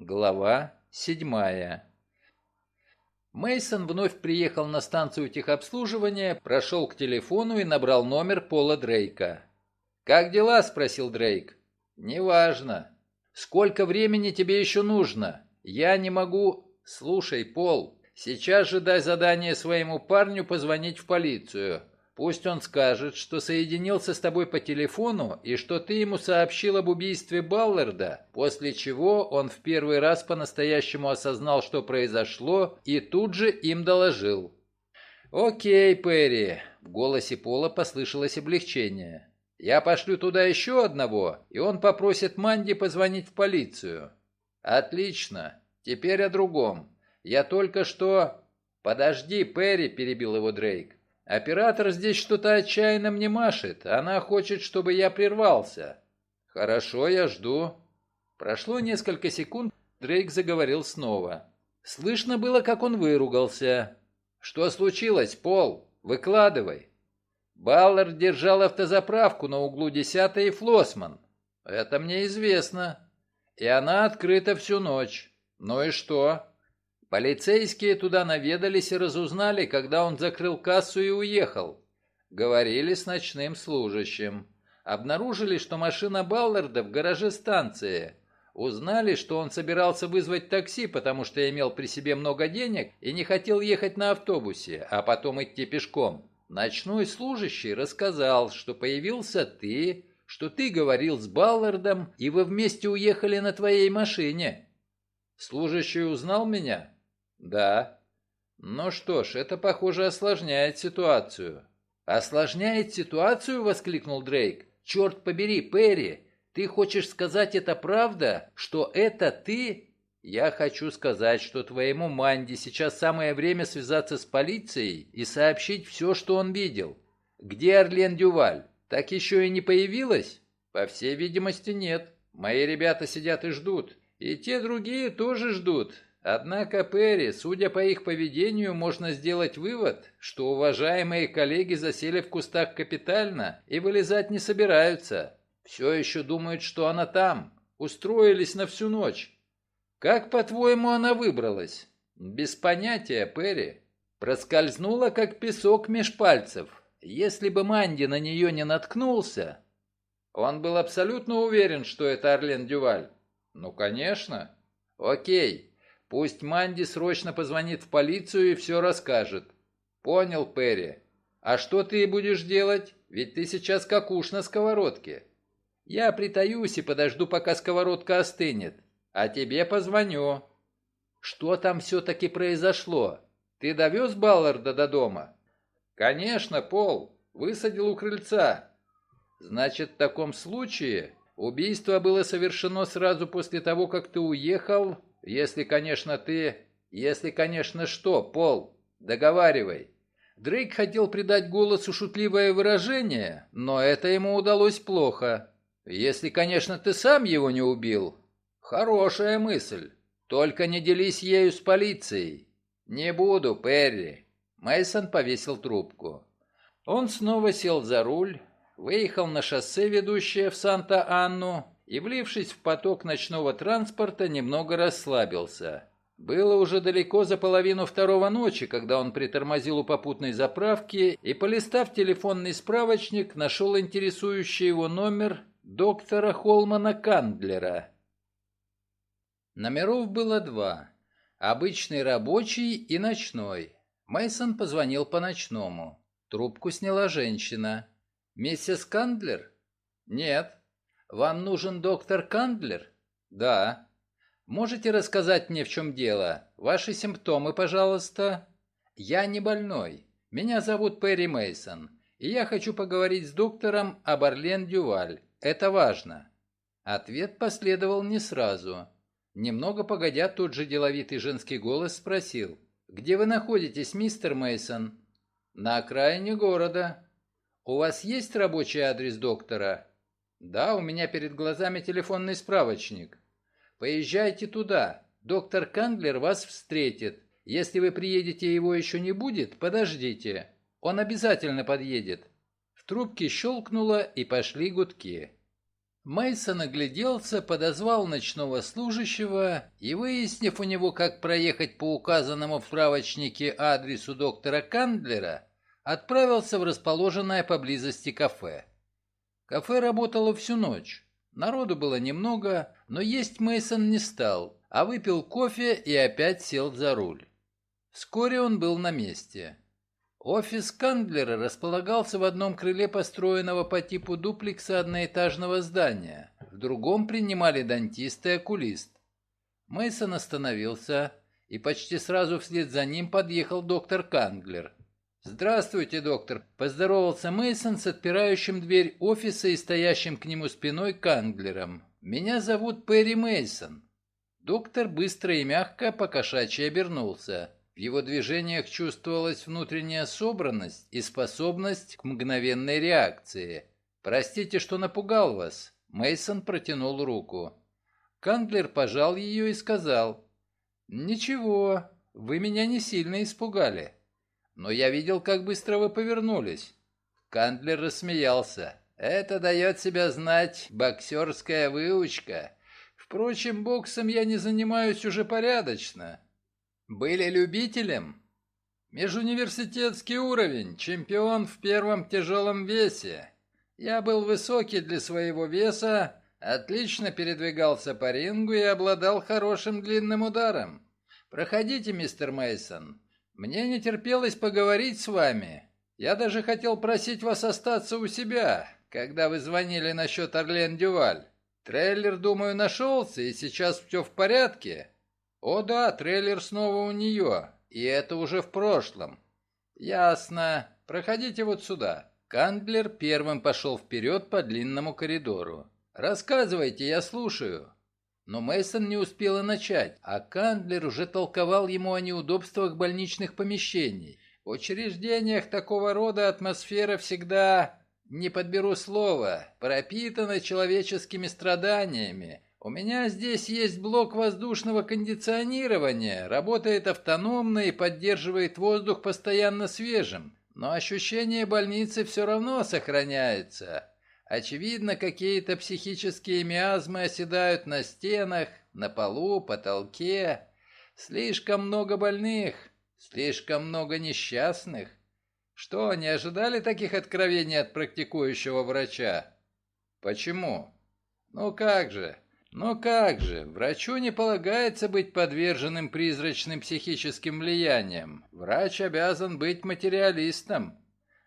Глава седьмая. Мейсон вновь приехал на станцию техобслуживания, прошел к телефону и набрал номер Пола Дрейка. «Как дела?» – спросил Дрейк. «Неважно. Сколько времени тебе еще нужно? Я не могу...» «Слушай, Пол, сейчас же дай задание своему парню позвонить в полицию. Пусть он скажет, что соединился с тобой по телефону и что ты ему сообщил об убийстве Балларда, после чего он в первый раз по-настоящему осознал, что произошло, и тут же им доложил. «Окей, Перри», — в голосе Пола послышалось облегчение. «Я пошлю туда еще одного, и он попросит Манди позвонить в полицию». «Отлично. Теперь о другом. Я только что...» «Подожди, Перри», — перебил его Дрейк. Оператор здесь что-то отчаянно мне машет. Она хочет, чтобы я прервался. Хорошо, я жду. Прошло несколько секунд, Дрейк заговорил снова. Слышно было, как он выругался. Что случилось, Пол? Выкладывай. Баллард держал автозаправку на углу 10 и Флосман. Это мне известно. И она открыта всю ночь. Ну и что? Полицейские туда наведались и разузнали, когда он закрыл кассу и уехал. Говорили с ночным служащим. Обнаружили, что машина Балларда в гараже станции. Узнали, что он собирался вызвать такси, потому что имел при себе много денег и не хотел ехать на автобусе, а потом идти пешком. Ночной служащий рассказал, что появился ты, что ты говорил с Баллардом, и вы вместе уехали на твоей машине. Служащий узнал меня? «Да». «Ну что ж, это, похоже, осложняет ситуацию». «Осложняет ситуацию?» — воскликнул Дрейк. «Черт побери, Перри, ты хочешь сказать, это правда, что это ты?» «Я хочу сказать, что твоему Манди сейчас самое время связаться с полицией и сообщить все, что он видел. Где Орлен Дюваль? Так еще и не появилась?» «По всей видимости, нет. Мои ребята сидят и ждут. И те другие тоже ждут. Однако, Перри, судя по их поведению, можно сделать вывод, что уважаемые коллеги засели в кустах капитально и вылезать не собираются. Все еще думают, что она там. Устроились на всю ночь. Как, по-твоему, она выбралась? Без понятия, Перри. Проскользнула, как песок меж пальцев. Если бы Манди на нее не наткнулся... Он был абсолютно уверен, что это Орлен Дюваль. Ну, конечно. Окей, Пусть Манди срочно позвонит в полицию и все расскажет. Понял, Перри. А что ты будешь делать? Ведь ты сейчас как уж на сковородке. Я притаюсь и подожду, пока сковородка остынет. А тебе позвоню. Что там все-таки произошло? Ты довез Балларда до дома? Конечно, Пол. Высадил у крыльца. Значит, в таком случае убийство было совершено сразу после того, как ты уехал если, конечно, ты... Если, конечно, что, Пол? Договаривай. Дрейк хотел придать голосу шутливое выражение, но это ему удалось плохо. Если, конечно, ты сам его не убил. Хорошая мысль. Только не делись ею с полицией. Не буду, Перри. Мейсон повесил трубку. Он снова сел за руль, выехал на шоссе, ведущее в Санта-Анну, и, влившись в поток ночного транспорта, немного расслабился. Было уже далеко за половину второго ночи, когда он притормозил у попутной заправки и, полистав телефонный справочник, нашел интересующий его номер доктора Холмана Кандлера. Номеров было два. Обычный рабочий и ночной. Мейсон позвонил по ночному. Трубку сняла женщина. «Миссис Кандлер?» «Нет». «Вам нужен доктор Кандлер?» «Да». «Можете рассказать мне, в чем дело? Ваши симптомы, пожалуйста?» «Я не больной. Меня зовут Перри Мейсон, и я хочу поговорить с доктором об Орлен Дюваль. Это важно». Ответ последовал не сразу. Немного погодя, тот же деловитый женский голос спросил. «Где вы находитесь, мистер Мейсон? «На окраине города». «У вас есть рабочий адрес доктора?» «Да, у меня перед глазами телефонный справочник. Поезжайте туда. Доктор Кандлер вас встретит. Если вы приедете его еще не будет, подождите. Он обязательно подъедет». В трубке щелкнуло и пошли гудки. Мейсон огляделся, подозвал ночного служащего и, выяснив у него, как проехать по указанному в справочнике адресу доктора Кандлера, отправился в расположенное поблизости кафе. Кафе работало всю ночь. Народу было немного, но есть Мейсон не стал, а выпил кофе и опять сел за руль. Вскоре он был на месте. Офис Кандлера располагался в одном крыле построенного по типу дуплекса одноэтажного здания. В другом принимали дантист и окулист. Мейсон остановился, и почти сразу вслед за ним подъехал доктор Кандлер. «Здравствуйте, доктор!» – поздоровался Мейсон с отпирающим дверь офиса и стоящим к нему спиной Кандлером. «Меня зовут Перри Мейсон. Доктор быстро и мягко покошачьи обернулся. В его движениях чувствовалась внутренняя собранность и способность к мгновенной реакции. «Простите, что напугал вас». Мейсон протянул руку. Кандлер пожал ее и сказал, «Ничего, вы меня не сильно испугали. Но я видел, как быстро вы повернулись». Кандлер рассмеялся. «Это дает себя знать боксерская выучка. Впрочем, боксом я не занимаюсь уже порядочно. Были любителем? Межуниверситетский уровень, чемпион в первом тяжелом весе. Я был высокий для своего веса, отлично передвигался по рингу и обладал хорошим длинным ударом. Проходите, мистер Мейсон. Мне не терпелось поговорить с вами. Я даже хотел просить вас остаться у себя, когда вы звонили насчет Орлен Дюваль. Трейлер, думаю, нашелся, и сейчас все в порядке. «О да, трейлер снова у нее, и это уже в прошлом». «Ясно. Проходите вот сюда». Кандлер первым пошел вперед по длинному коридору. «Рассказывайте, я слушаю». Но Мейсон не успела начать, а Кандлер уже толковал ему о неудобствах больничных помещений. В учреждениях такого рода атмосфера всегда, не подберу слова, пропитана человеческими страданиями, у меня здесь есть блок воздушного кондиционирования, работает автономно и поддерживает воздух постоянно свежим. Но ощущение больницы все равно сохраняется. Очевидно, какие-то психические миазмы оседают на стенах, на полу, потолке. Слишком много больных, слишком много несчастных. Что, не ожидали таких откровений от практикующего врача? Почему? Ну как же, но как же, врачу не полагается быть подверженным призрачным психическим влияниям. Врач обязан быть материалистом.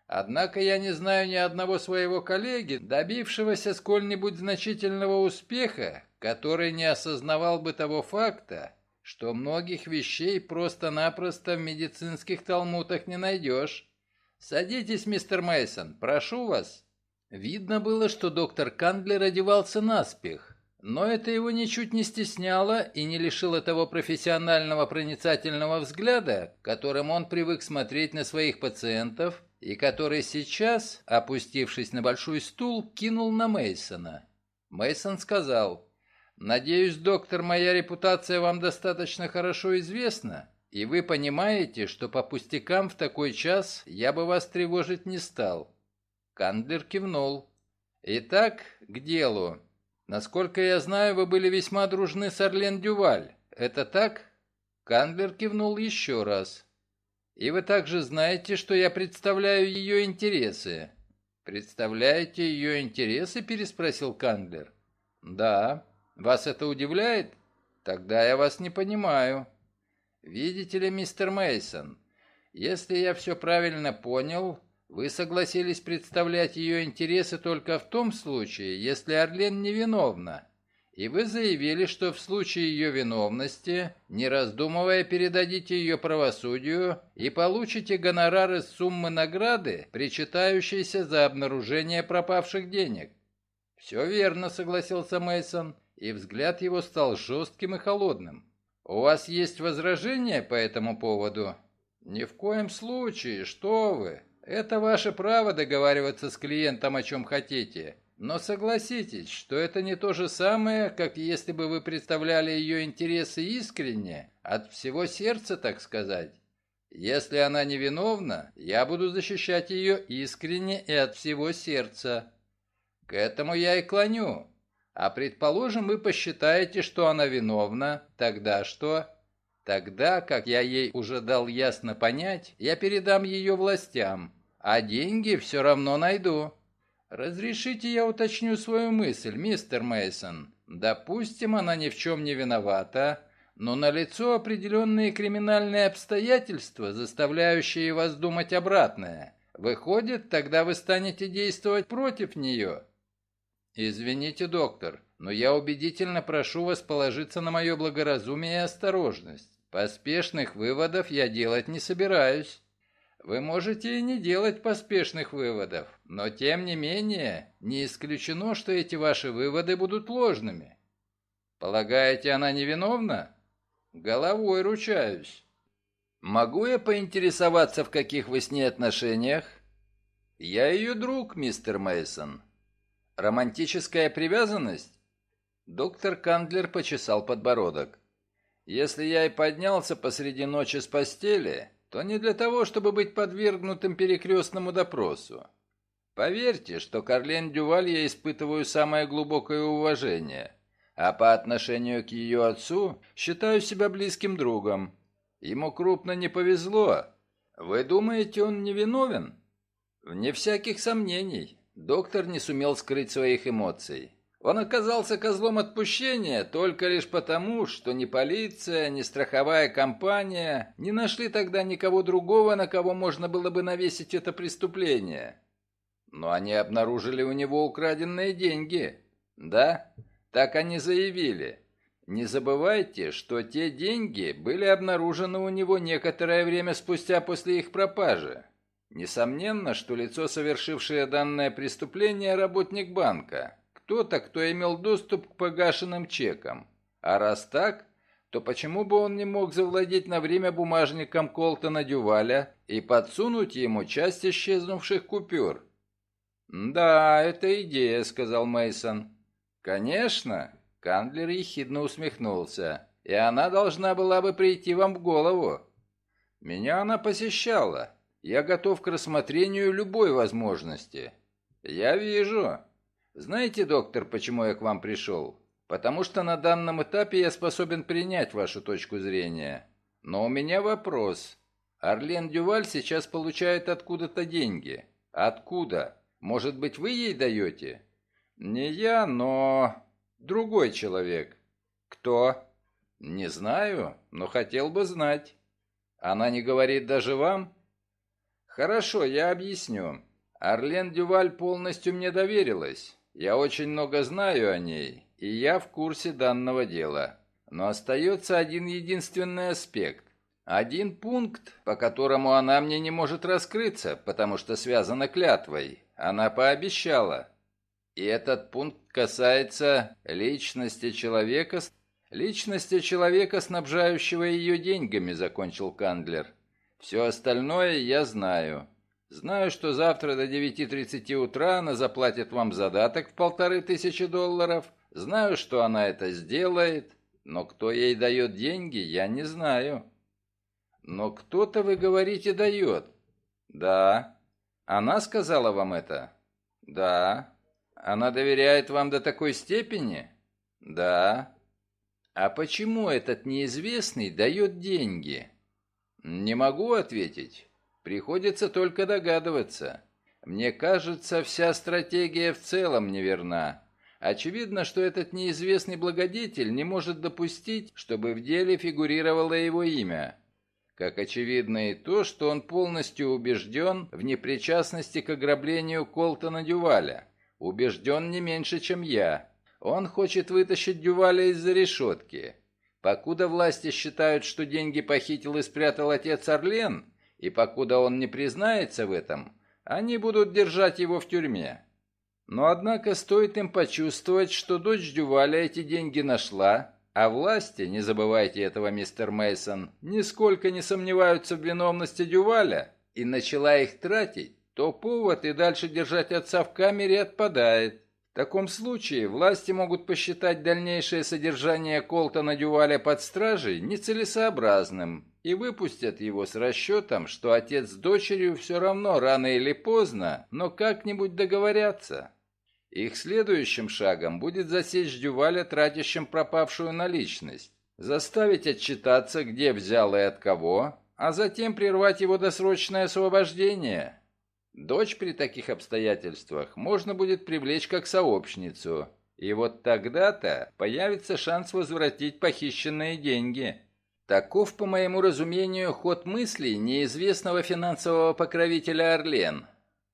Однако я не знаю ни одного своего коллеги, добившегося сколь-нибудь значительного успеха, который не осознавал бы того факта, что многих вещей просто-напросто в медицинских талмутах не найдешь. Садитесь, мистер Мейсон, прошу вас. Видно было, что доктор Кандлер одевался наспех, но это его ничуть не стесняло и не лишило того профессионального проницательного взгляда, которым он привык смотреть на своих пациентов и который сейчас, опустившись на большой стул, кинул на Мейсона. Мейсон сказал: "Надеюсь, доктор, моя репутация вам достаточно хорошо известна, и вы понимаете, что по пустякам в такой час я бы вас тревожить не стал". Кандлер кивнул. "Итак, к делу. Насколько я знаю, вы были весьма дружны с Орлен Дюваль. Это так? Кандлер кивнул еще раз. И вы также знаете, что я представляю ее интересы. Представляете ее интересы? переспросил Кандлер. Да. Вас это удивляет? Тогда я вас не понимаю. Видите ли, мистер Мейсон, если я все правильно понял, вы согласились представлять ее интересы только в том случае, если Орлен невиновна. И вы заявили, что в случае ее виновности, не раздумывая, передадите ее правосудию и получите гонорары из суммы награды, причитающейся за обнаружение пропавших денег. Все верно, согласился Мейсон, и взгляд его стал жестким и холодным. У вас есть возражения по этому поводу? Ни в коем случае, что вы? Это ваше право договариваться с клиентом о чем хотите. Но согласитесь, что это не то же самое, как если бы вы представляли ее интересы искренне, от всего сердца, так сказать. Если она невиновна, я буду защищать ее искренне и от всего сердца. К этому я и клоню. А предположим, вы посчитаете, что она виновна, тогда что? Тогда, как я ей уже дал ясно понять, я передам ее властям, а деньги все равно найду. Разрешите я уточню свою мысль, мистер Мейсон. Допустим, она ни в чем не виновата, но налицо определенные криминальные обстоятельства, заставляющие вас думать обратное. Выходит, тогда вы станете действовать против нее. «Извините, доктор, но я убедительно прошу вас положиться на мое благоразумие и осторожность. Поспешных выводов я делать не собираюсь». Вы можете и не делать поспешных выводов, но тем не менее не исключено, что эти ваши выводы будут ложными. Полагаете, она невиновна? Головой ручаюсь. Могу я поинтересоваться, в каких вы с ней отношениях? Я ее друг, мистер Мейсон. Романтическая привязанность? Доктор Кандлер почесал подбородок. Если я и поднялся посреди ночи с постели, то не для того, чтобы быть подвергнутым перекрестному допросу. Поверьте, что Карлен Дюваль я испытываю самое глубокое уважение, а по отношению к ее отцу считаю себя близким другом. Ему крупно не повезло. Вы думаете, он невиновен? Вне всяких сомнений. Доктор не сумел скрыть своих эмоций. Он оказался козлом отпущения только лишь потому, что ни полиция, ни страховая компания не нашли тогда никого другого, на кого можно было бы навесить это преступление. Но они обнаружили у него украденные деньги. Да, так они заявили. Не забывайте, что те деньги были обнаружены у него некоторое время спустя после их пропажи. Несомненно, что лицо, совершившее данное преступление, работник банка. Кто-то, кто имел доступ к погашенным чекам. А раз так, то почему бы он не мог завладеть на время бумажником Колтона Дюваля и подсунуть ему часть исчезнувших купюр? «Да, это идея», — сказал Мейсон. «Конечно», — Кандлер ехидно усмехнулся. «И она должна была бы прийти вам в голову. Меня она посещала. Я готов к рассмотрению любой возможности. Я вижу. Знаете, доктор, почему я к вам пришел? Потому что на данном этапе я способен принять вашу точку зрения. Но у меня вопрос. Орлен Дюваль сейчас получает откуда-то деньги. Откуда? Может быть, вы ей даете? Не я, но... Другой человек. Кто? Не знаю, но хотел бы знать. Она не говорит даже вам? «Хорошо, я объясню. Орлен Дюваль полностью мне доверилась. Я очень много знаю о ней, и я в курсе данного дела. Но остается один единственный аспект. Один пункт, по которому она мне не может раскрыться, потому что связана клятвой. Она пообещала. И этот пункт касается личности человека, личности человека, снабжающего ее деньгами, закончил Кандлер. Все остальное я знаю. Знаю, что завтра до 9.30 утра она заплатит вам задаток в полторы тысячи долларов. Знаю, что она это сделает, но кто ей дает деньги, я не знаю. Но кто-то, вы говорите, дает. Да. Она сказала вам это? Да. Она доверяет вам до такой степени? Да. А почему этот неизвестный дает деньги? Не могу ответить. Приходится только догадываться. Мне кажется, вся стратегия в целом неверна. Очевидно, что этот неизвестный благодетель не может допустить, чтобы в деле фигурировало его имя. Как очевидно и то, что он полностью убежден в непричастности к ограблению Колтона Дюваля. Убежден не меньше, чем я. Он хочет вытащить Дюваля из-за решетки. Покуда власти считают, что деньги похитил и спрятал отец Орлен, и покуда он не признается в этом, они будут держать его в тюрьме. Но однако стоит им почувствовать, что дочь Дюваля эти деньги нашла, а власти, не забывайте этого, мистер Мейсон, нисколько не сомневаются в виновности Дюваля и начала их тратить, то повод и дальше держать отца в камере отпадает. В таком случае власти могут посчитать дальнейшее содержание Колтона Дюваля под стражей нецелесообразным и выпустят его с расчетом, что отец с дочерью все равно рано или поздно, но как-нибудь договорятся. Их следующим шагом будет засечь Дюваля, тратящим пропавшую наличность, заставить отчитаться, где взял и от кого, а затем прервать его досрочное освобождение. Дочь при таких обстоятельствах можно будет привлечь как сообщницу, и вот тогда-то появится шанс возвратить похищенные деньги. Таков, по моему разумению, ход мыслей неизвестного финансового покровителя Орлен.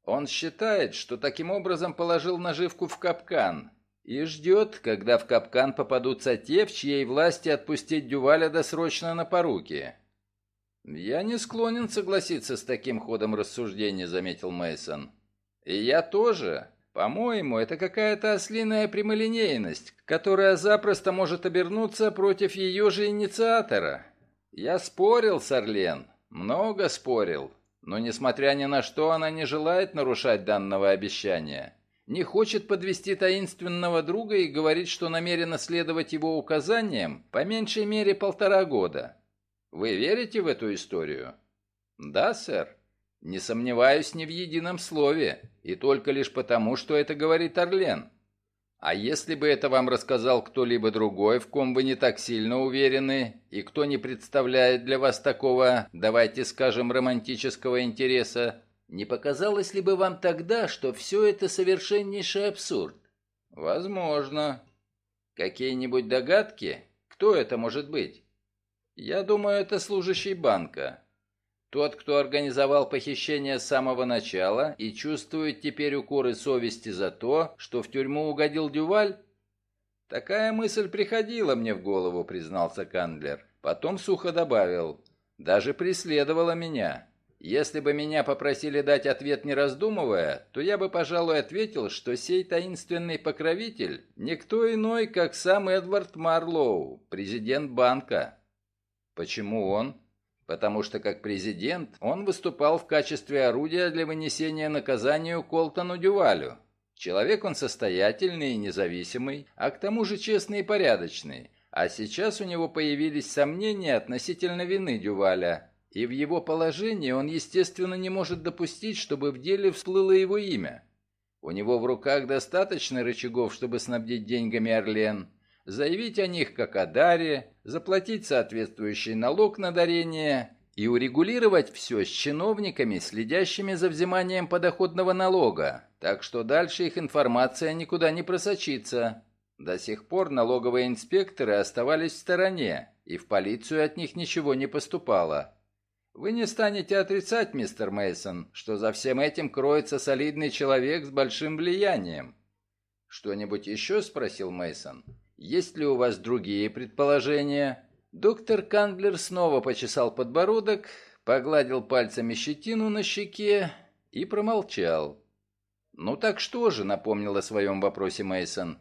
Он считает, что таким образом положил наживку в капкан и ждет, когда в капкан попадутся те, в чьей власти отпустить Дюваля досрочно на поруки. «Я не склонен согласиться с таким ходом рассуждения», — заметил Мейсон. «И я тоже. По-моему, это какая-то ослиная прямолинейность, которая запросто может обернуться против ее же инициатора. Я спорил с Орлен, много спорил, но несмотря ни на что, она не желает нарушать данного обещания. Не хочет подвести таинственного друга и говорит, что намерена следовать его указаниям по меньшей мере полтора года. Вы верите в эту историю? Да, сэр. Не сомневаюсь ни в едином слове, и только лишь потому, что это говорит Орлен. А если бы это вам рассказал кто-либо другой, в ком вы не так сильно уверены, и кто не представляет для вас такого, давайте скажем, романтического интереса, не показалось ли бы вам тогда, что все это совершеннейший абсурд? Возможно. Какие-нибудь догадки? Кто это может быть? Я думаю, это служащий банка. Тот, кто организовал похищение с самого начала и чувствует теперь укоры совести за то, что в тюрьму угодил Дюваль? Такая мысль приходила мне в голову, признался Кандлер. Потом сухо добавил, даже преследовала меня. Если бы меня попросили дать ответ не раздумывая, то я бы, пожалуй, ответил, что сей таинственный покровитель никто иной, как сам Эдвард Марлоу, президент банка. Почему он? потому что как президент он выступал в качестве орудия для вынесения наказания Колтону Дювалю. Человек он состоятельный и независимый, а к тому же честный и порядочный. А сейчас у него появились сомнения относительно вины Дюваля, и в его положении он, естественно, не может допустить, чтобы в деле всплыло его имя. У него в руках достаточно рычагов, чтобы снабдить деньгами Орлен, заявить о них как о даре, заплатить соответствующий налог на дарение и урегулировать все с чиновниками, следящими за взиманием подоходного налога, так что дальше их информация никуда не просочится. До сих пор налоговые инспекторы оставались в стороне, и в полицию от них ничего не поступало. Вы не станете отрицать, мистер Мейсон, что за всем этим кроется солидный человек с большим влиянием. Что-нибудь еще спросил Мейсон? Есть ли у вас другие предположения? Доктор Кандлер снова почесал подбородок, погладил пальцами щетину на щеке и промолчал. Ну так что же, напомнил о своем вопросе Мейсон.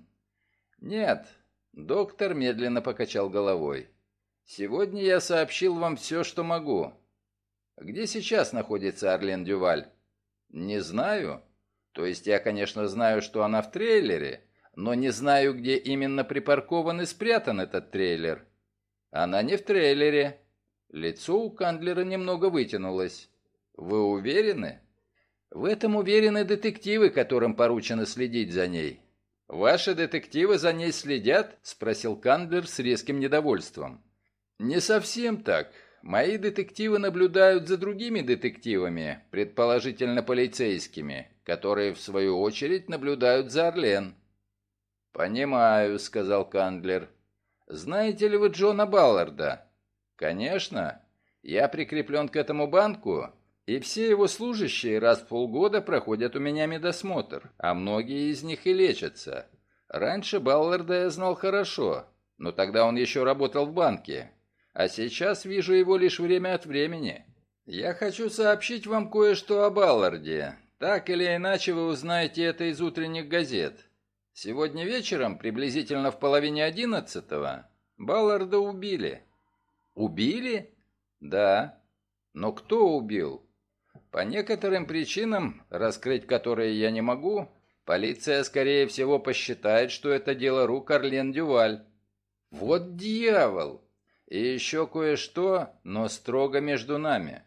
Нет, доктор медленно покачал головой. Сегодня я сообщил вам все, что могу. Где сейчас находится Арлен Дюваль? Не знаю. То есть я, конечно, знаю, что она в трейлере, но не знаю, где именно припаркован и спрятан этот трейлер. Она не в трейлере. Лицо у Кандлера немного вытянулось. Вы уверены? В этом уверены детективы, которым поручено следить за ней. Ваши детективы за ней следят? спросил Кандлер с резким недовольством. Не совсем так. Мои детективы наблюдают за другими детективами, предположительно полицейскими, которые в свою очередь наблюдают за Орлен. «Понимаю», — сказал Кандлер. «Знаете ли вы Джона Балларда?» «Конечно. Я прикреплен к этому банку, и все его служащие раз в полгода проходят у меня медосмотр, а многие из них и лечатся. Раньше Балларда я знал хорошо, но тогда он еще работал в банке, а сейчас вижу его лишь время от времени. Я хочу сообщить вам кое-что о Балларде. Так или иначе вы узнаете это из утренних газет». Сегодня вечером, приблизительно в половине одиннадцатого, Балларда убили. Убили? Да. Но кто убил? По некоторым причинам, раскрыть которые я не могу, полиция, скорее всего, посчитает, что это дело рук Орлен Дюваль. Вот дьявол! И еще кое-что, но строго между нами.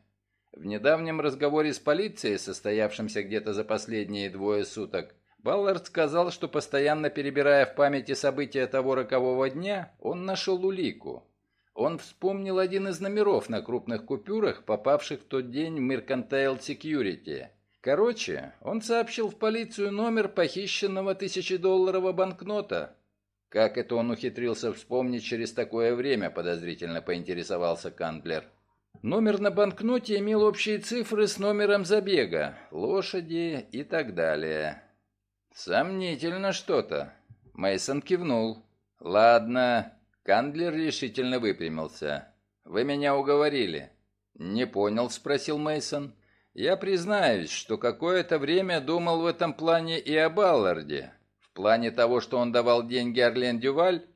В недавнем разговоре с полицией, состоявшемся где-то за последние двое суток, Баллард сказал, что постоянно перебирая в памяти события того рокового дня, он нашел улику. Он вспомнил один из номеров на крупных купюрах, попавших в тот день в Mercantile Security. Короче, он сообщил в полицию номер похищенного тысячедолларового банкнота. Как это он ухитрился вспомнить через такое время, подозрительно поинтересовался Кандлер. Номер на банкноте имел общие цифры с номером забега, лошади и так далее. Сомнительно что-то. Мейсон кивнул. Ладно, Кандлер решительно выпрямился. Вы меня уговорили. Не понял, спросил Мейсон. Я признаюсь, что какое-то время думал в этом плане и о Балларде. В плане того, что он давал деньги Орлен Дюваль?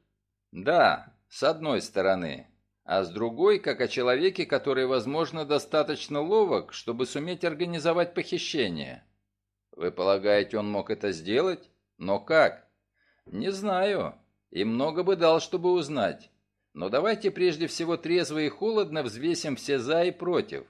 Да, с одной стороны а с другой, как о человеке, который, возможно, достаточно ловок, чтобы суметь организовать похищение. Вы полагаете, он мог это сделать? Но как? Не знаю. И много бы дал, чтобы узнать. Но давайте прежде всего трезво и холодно взвесим все «за» и «против».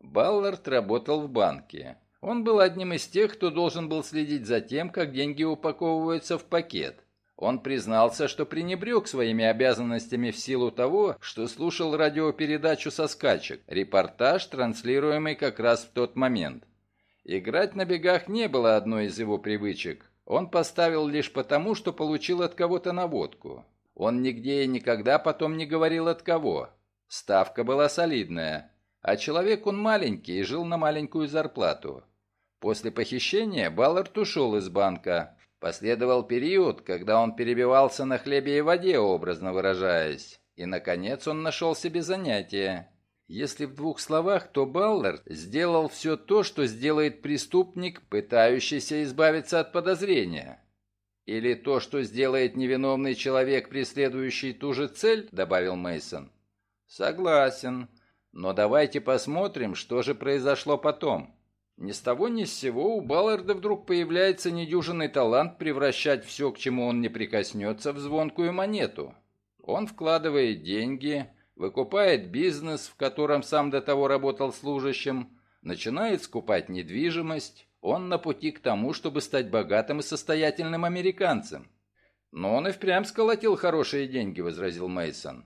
Баллард работал в банке. Он был одним из тех, кто должен был следить за тем, как деньги упаковываются в пакет. Он признался, что пренебрег своими обязанностями в силу того, что слушал радиопередачу со скачек, репортаж, транслируемый как раз в тот момент. Играть на бегах не было одной из его привычек. Он поставил лишь потому, что получил от кого-то наводку. Он нигде и никогда потом не говорил от кого. Ставка была солидная, а человек он маленький и жил на маленькую зарплату. После похищения Баллард ушел из банка, Последовал период, когда он перебивался на хлебе и воде, образно выражаясь. И, наконец, он нашел себе занятие. Если в двух словах, то Баллард сделал все то, что сделает преступник, пытающийся избавиться от подозрения. Или то, что сделает невиновный человек, преследующий ту же цель, добавил Мейсон. Согласен. Но давайте посмотрим, что же произошло потом. Ни с того ни с сего у Балларда вдруг появляется недюжинный талант превращать все, к чему он не прикоснется, в звонкую монету. Он вкладывает деньги, выкупает бизнес, в котором сам до того работал служащим, начинает скупать недвижимость. Он на пути к тому, чтобы стать богатым и состоятельным американцем. Но он и впрямь сколотил хорошие деньги, возразил Мейсон.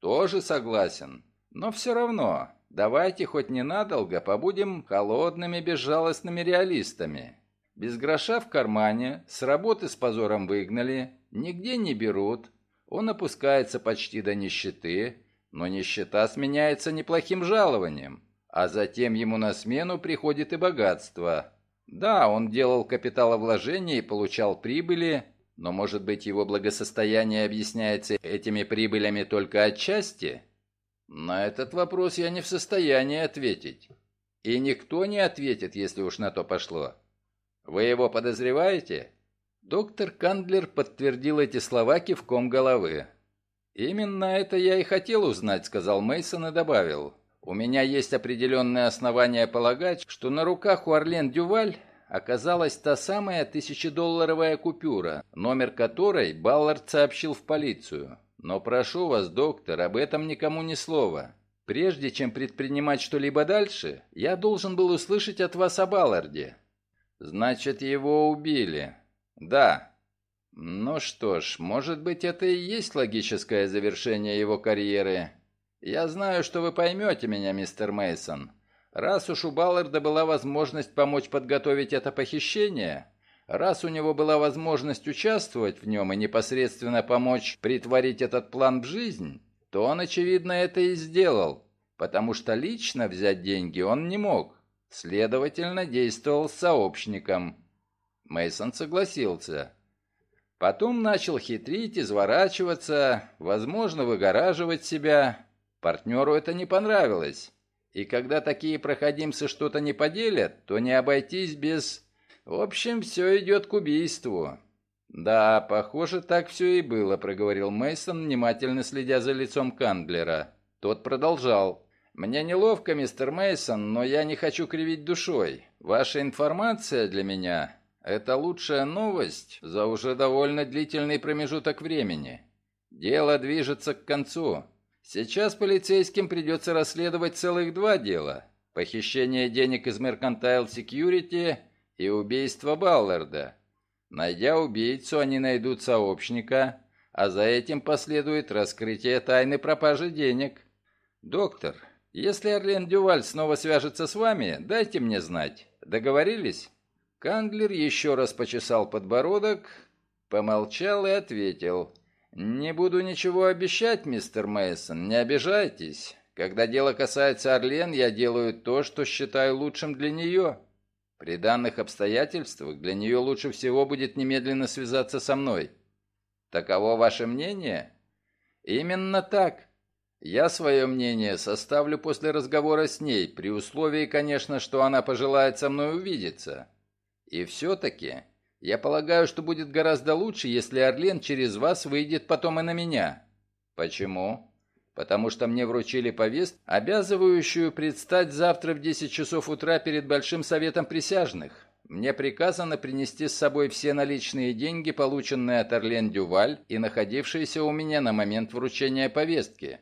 Тоже согласен. Но все равно, Давайте хоть ненадолго побудем холодными безжалостными реалистами. Без гроша в кармане, с работы с позором выгнали, нигде не берут. Он опускается почти до нищеты, но нищета сменяется неплохим жалованием, а затем ему на смену приходит и богатство. Да, он делал капиталовложения и получал прибыли, но, может быть, его благосостояние объясняется этими прибылями только отчасти – на этот вопрос я не в состоянии ответить. И никто не ответит, если уж на то пошло. Вы его подозреваете? Доктор Кандлер подтвердил эти слова кивком головы. Именно это я и хотел узнать, сказал Мейсон и добавил: у меня есть определенные основания полагать, что на руках у Орлен Дюваль оказалась та самая тысячедолларовая купюра, номер которой Баллард сообщил в полицию. Но прошу вас, доктор, об этом никому ни слова. Прежде чем предпринимать что-либо дальше, я должен был услышать от вас о Балларде. Значит, его убили. Да. Ну что ж, может быть, это и есть логическое завершение его карьеры. Я знаю, что вы поймете меня, мистер Мейсон. Раз уж у Балларда была возможность помочь подготовить это похищение, Раз у него была возможность участвовать в нем и непосредственно помочь притворить этот план в жизнь, то он, очевидно, это и сделал, потому что лично взять деньги он не мог, следовательно, действовал сообщником. Мейсон согласился. Потом начал хитрить, изворачиваться, возможно, выгораживать себя. Партнеру это не понравилось. И когда такие проходимцы что-то не поделят, то не обойтись без в общем, все идет к убийству. Да, похоже, так все и было, проговорил Мейсон, внимательно следя за лицом Кандлера. Тот продолжал. Мне неловко, мистер Мейсон, но я не хочу кривить душой. Ваша информация для меня это лучшая новость за уже довольно длительный промежуток времени. Дело движется к концу. Сейчас полицейским придется расследовать целых два дела. Похищение денег из Mercantile Security и убийство Балларда. Найдя убийцу, они найдут сообщника, а за этим последует раскрытие тайны пропажи денег. Доктор, если Орлен Дюваль снова свяжется с вами, дайте мне знать. Договорились? Канглер еще раз почесал подбородок, помолчал и ответил. «Не буду ничего обещать, мистер Мейсон, не обижайтесь. Когда дело касается Орлен, я делаю то, что считаю лучшим для нее. При данных обстоятельствах для нее лучше всего будет немедленно связаться со мной. Таково ваше мнение? Именно так. Я свое мнение составлю после разговора с ней, при условии, конечно, что она пожелает со мной увидеться. И все-таки я полагаю, что будет гораздо лучше, если Орлен через вас выйдет потом и на меня. Почему? потому что мне вручили повестку, обязывающую предстать завтра в 10 часов утра перед Большим Советом Присяжных. Мне приказано принести с собой все наличные деньги, полученные от Орлен Дюваль и находившиеся у меня на момент вручения повестки.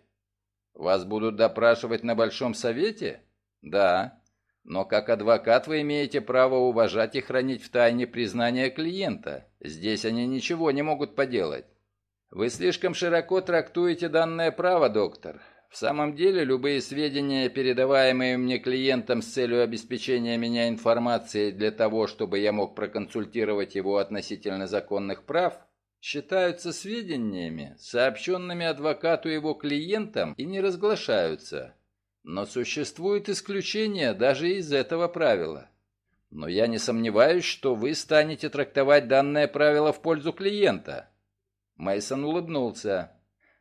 Вас будут допрашивать на Большом Совете? Да. Но как адвокат вы имеете право уважать и хранить в тайне признания клиента. Здесь они ничего не могут поделать. Вы слишком широко трактуете данное право, доктор. В самом деле, любые сведения, передаваемые мне клиентам с целью обеспечения меня информацией для того, чтобы я мог проконсультировать его относительно законных прав, считаются сведениями, сообщенными адвокату его клиентам и не разглашаются. Но существует исключение даже из этого правила. Но я не сомневаюсь, что вы станете трактовать данное правило в пользу клиента. Мейсон улыбнулся.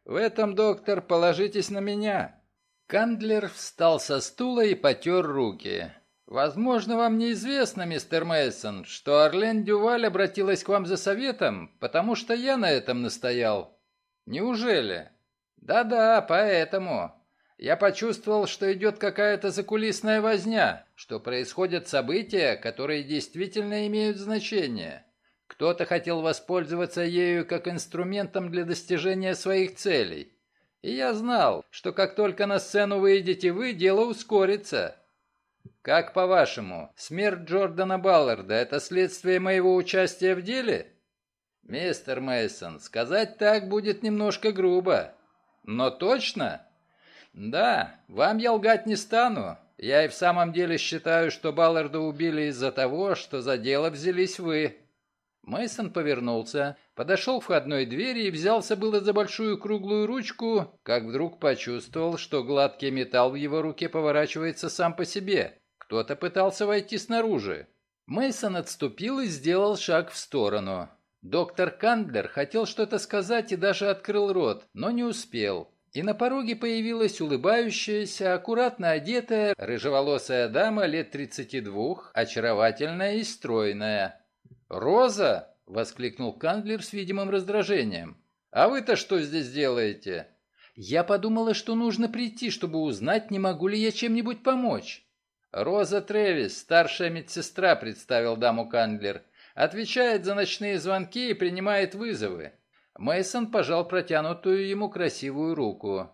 «В этом, доктор, положитесь на меня». Кандлер встал со стула и потер руки. «Возможно, вам неизвестно, мистер Мейсон, что Орлен Дюваль обратилась к вам за советом, потому что я на этом настоял. Неужели?» «Да-да, поэтому. Я почувствовал, что идет какая-то закулисная возня, что происходят события, которые действительно имеют значение. Кто-то хотел воспользоваться ею как инструментом для достижения своих целей. И я знал, что как только на сцену выйдете вы, дело ускорится. Как по-вашему, смерть Джордана Балларда – это следствие моего участия в деле? Мистер Мейсон, сказать так будет немножко грубо. Но точно? Да, вам я лгать не стану. Я и в самом деле считаю, что Балларда убили из-за того, что за дело взялись вы. Мейсон повернулся, подошел к входной двери и взялся было за большую круглую ручку, как вдруг почувствовал, что гладкий металл в его руке поворачивается сам по себе. Кто-то пытался войти снаружи. Мейсон отступил и сделал шаг в сторону. Доктор Кандлер хотел что-то сказать и даже открыл рот, но не успел. И на пороге появилась улыбающаяся, аккуратно одетая, рыжеволосая дама лет 32, очаровательная и стройная. «Роза!» — воскликнул Кандлер с видимым раздражением. «А вы-то что здесь делаете?» «Я подумала, что нужно прийти, чтобы узнать, не могу ли я чем-нибудь помочь». «Роза Тревис, старшая медсестра», — представил даму Кандлер. «Отвечает за ночные звонки и принимает вызовы». Мейсон пожал протянутую ему красивую руку.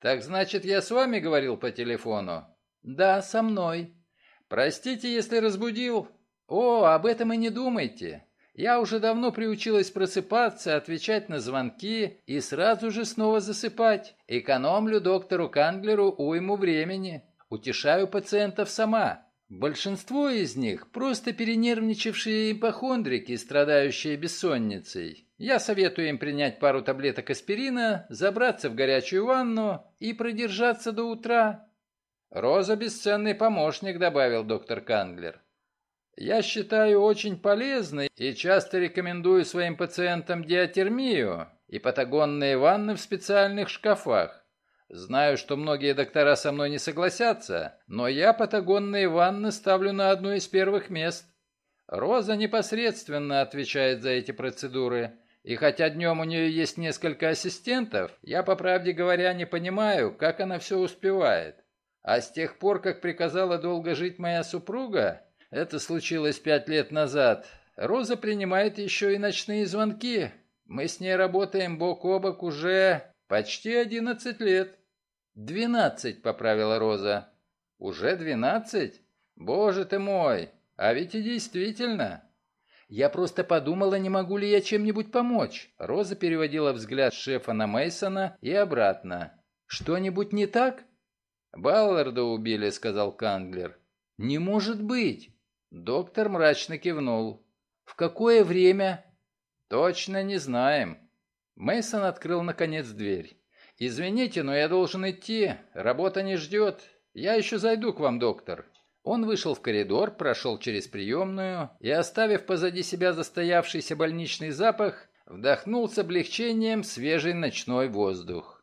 «Так значит, я с вами говорил по телефону?» «Да, со мной». «Простите, если разбудил. «О, об этом и не думайте. Я уже давно приучилась просыпаться, отвечать на звонки и сразу же снова засыпать. Экономлю доктору Канглеру уйму времени. Утешаю пациентов сама. Большинство из них просто перенервничавшие ипохондрики, страдающие бессонницей. Я советую им принять пару таблеток аспирина, забраться в горячую ванну и продержаться до утра. «Роза – бесценный помощник», – добавил доктор Канглер. Я считаю очень полезной и часто рекомендую своим пациентам диатермию и патагонные ванны в специальных шкафах. Знаю, что многие доктора со мной не согласятся, но я патагонные ванны ставлю на одно из первых мест. Роза непосредственно отвечает за эти процедуры, и хотя днем у нее есть несколько ассистентов, я, по правде говоря, не понимаю, как она все успевает. А с тех пор, как приказала долго жить моя супруга, это случилось пять лет назад. Роза принимает еще и ночные звонки. Мы с ней работаем бок о бок уже почти одиннадцать лет. «Двенадцать», — поправила Роза. «Уже двенадцать? Боже ты мой! А ведь и действительно!» Я просто подумала, не могу ли я чем-нибудь помочь. Роза переводила взгляд шефа на Мейсона и обратно. Что-нибудь не так? Балларда убили, сказал Канглер. Не может быть. Доктор мрачно кивнул. В какое время? Точно не знаем. Мейсон открыл наконец дверь. Извините, но я должен идти. Работа не ждет. Я еще зайду к вам, доктор. Он вышел в коридор, прошел через приемную и, оставив позади себя застоявшийся больничный запах, вдохнул с облегчением свежий ночной воздух.